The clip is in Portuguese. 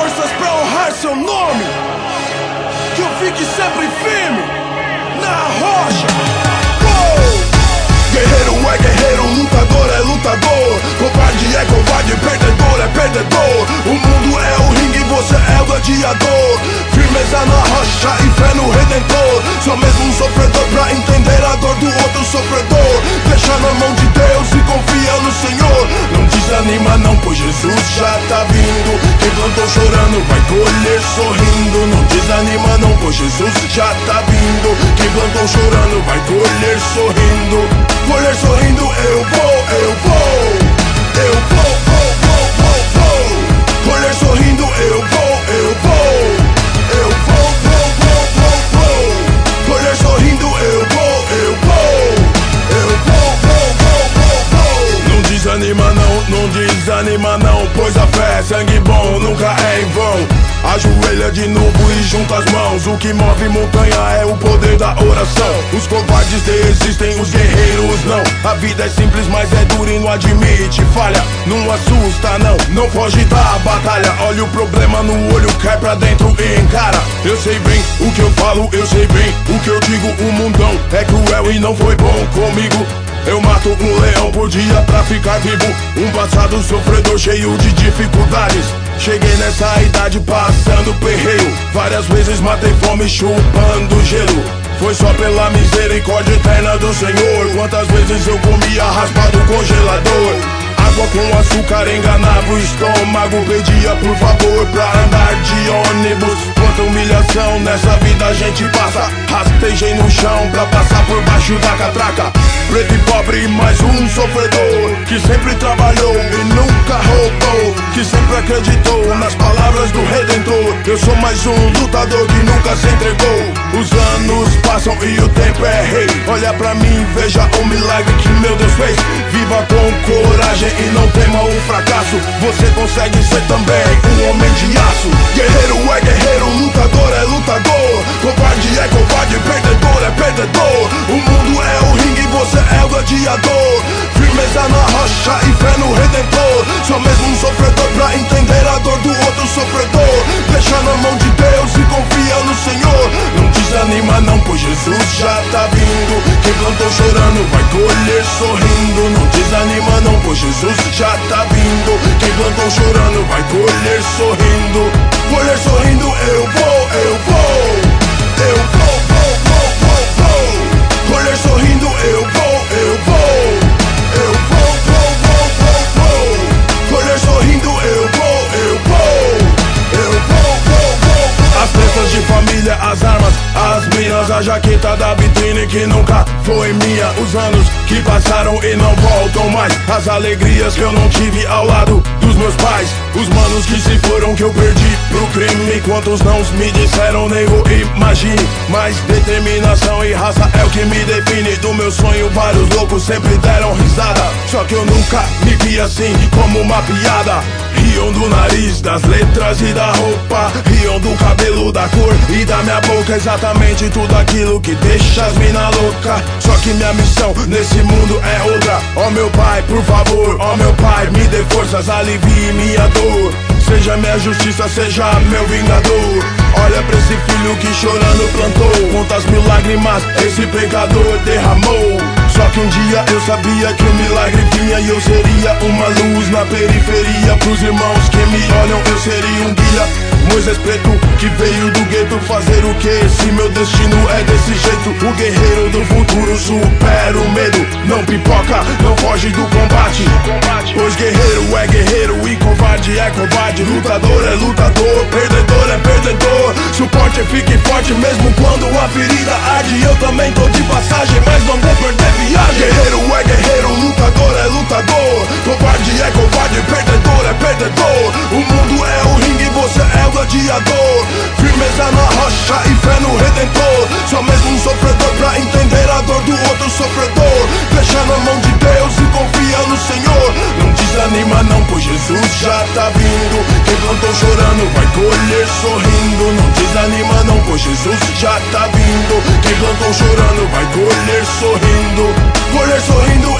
Forças pra honrar seu nome. Que eu fique sempre firme na rocha. Guerreiro é guerreiro, lutador é lutador. Covarde é covarde, perdedor é perdedor. O mundo é o ringue, você é o gladiador. Firmeza na rocha e fé no redentor. Sou mesmo um sofredor pra entender a dor do outro sofredor. Deixa na mão de Deus e confia no Senhor. Não desanima não, pois Jesus já. Quem plantou chorando vai colher sorrindo. Não desanima não, pois Jesus já tá vindo. Quem plantou chorando vai colher sorrindo. Colher sorrindo, eu vou, eu vou Eu vou, vou, vou, vou, vou Colher sorrindo, eu vou, não, desanima não Pois a fé, sangue bom, nunca é em vão. Ajoelha de novo e junta as mãos O que move montanha é o poder da oração. Os covardes desistem, os guerreiros não. A vida é simples, mas é dura e não admite falha. Não assusta não, não foge da batalha. Olha o problema no olho, cai pra dentro e encara. Eu sei bem o que eu falo, eu sei bem o que eu digo O mundão é cruel e não foi bom comigo eu mato um leão por dia pra ficar vivo. Um passado sofredor cheio de dificuldades. Cheguei nessa idade passando perreio. Várias vezes matei fome chupando gelo. Foi só pela misericórdia eterna do Senhor. Quantas vezes eu comia raspado congelador? Água com açúcar enganava o estômago. Pedia por favor pra andar de ônibus Quanta humilhação nessa vida a gente passa. Rastejei no chão pra passar por baixo da catraca. Preto e pobre, mais um sofredor Que sempre trabalhou e nunca roubou Que sempre acreditou nas palavras do Redentor. Eu sou mais um lutador que nunca se entregou. Os anos passam e o tempo é rei. Olha pra mim, veja o milagre que meu Deus fez. Viva com coragem e não tema o fracasso. Você consegue ser também e fé no redentor. Sou mesmo um sofredor pra entender a dor do outro sofredor. Deixa na mão de Deus e confia no Senhor. Não desanima não, pois Jesus já tá vindo. Quem plantou chorando vai colher sorrindo. Não desanima não, pois Jesus já tá vindo. Quem plantou chorando vai colher sorrindo. Colher sorrindo eu vou, eu vou Jaqueta da vitrine que nunca foi minha. Os anos que passaram e não voltam mais. As alegrias que eu não tive ao lado dos meus pais. Os manos que se foram que eu perdi pro crime. Quantos não me disseram nego, imagine Mas determinação e raça é o que me define. Do meu sonho vários loucos sempre deram risada. Só que eu nunca me vi assim como uma piada. Riam do nariz, das letras e da roupa. Riam da cor e da minha boca Exatamente tudo aquilo que deixa as mina louca. Só que minha missão nesse mundo é outra. Ó oh, meu pai, por favor, ó oh, meu pai Me dê forças, alivie minha dor. Seja minha justiça, seja meu vingador. Olha pra esse filho que chorando plantou. Quantas mil lágrimas esse pecador derramou que um dia eu sabia que o milagre vinha E eu seria uma luz na periferia. Pros irmãos que me olham eu seria um guia. Moisés preto que veio do gueto fazer o que? Se meu destino é desse jeito O guerreiro do futuro supera o medo. Não pipoca, não foge do combate. Pois guerreiro é guerreiro Fique forte mesmo quando a ferida arde. Eu também tô de passagem, mas não vou perder viagem. Guerreiro é guerreiro, lutador é lutador. Covarde é covarde, perdedor é perdedor. O mundo é o ringue, você é o gladiador. Firmeza na rocha e fé no redentor. Só mesmo um sofredor pra entender a dor do outro sofredor. Deixa na mão de Deus e confia no Senhor. Não desanima não, pois Jesus já tá vindo Quem plantou chorando vai colher sorrindo. Não desanima não, pois Jesus já tá vindo. Quem plantou chorando vai colher sorrindo. Colher sorrindo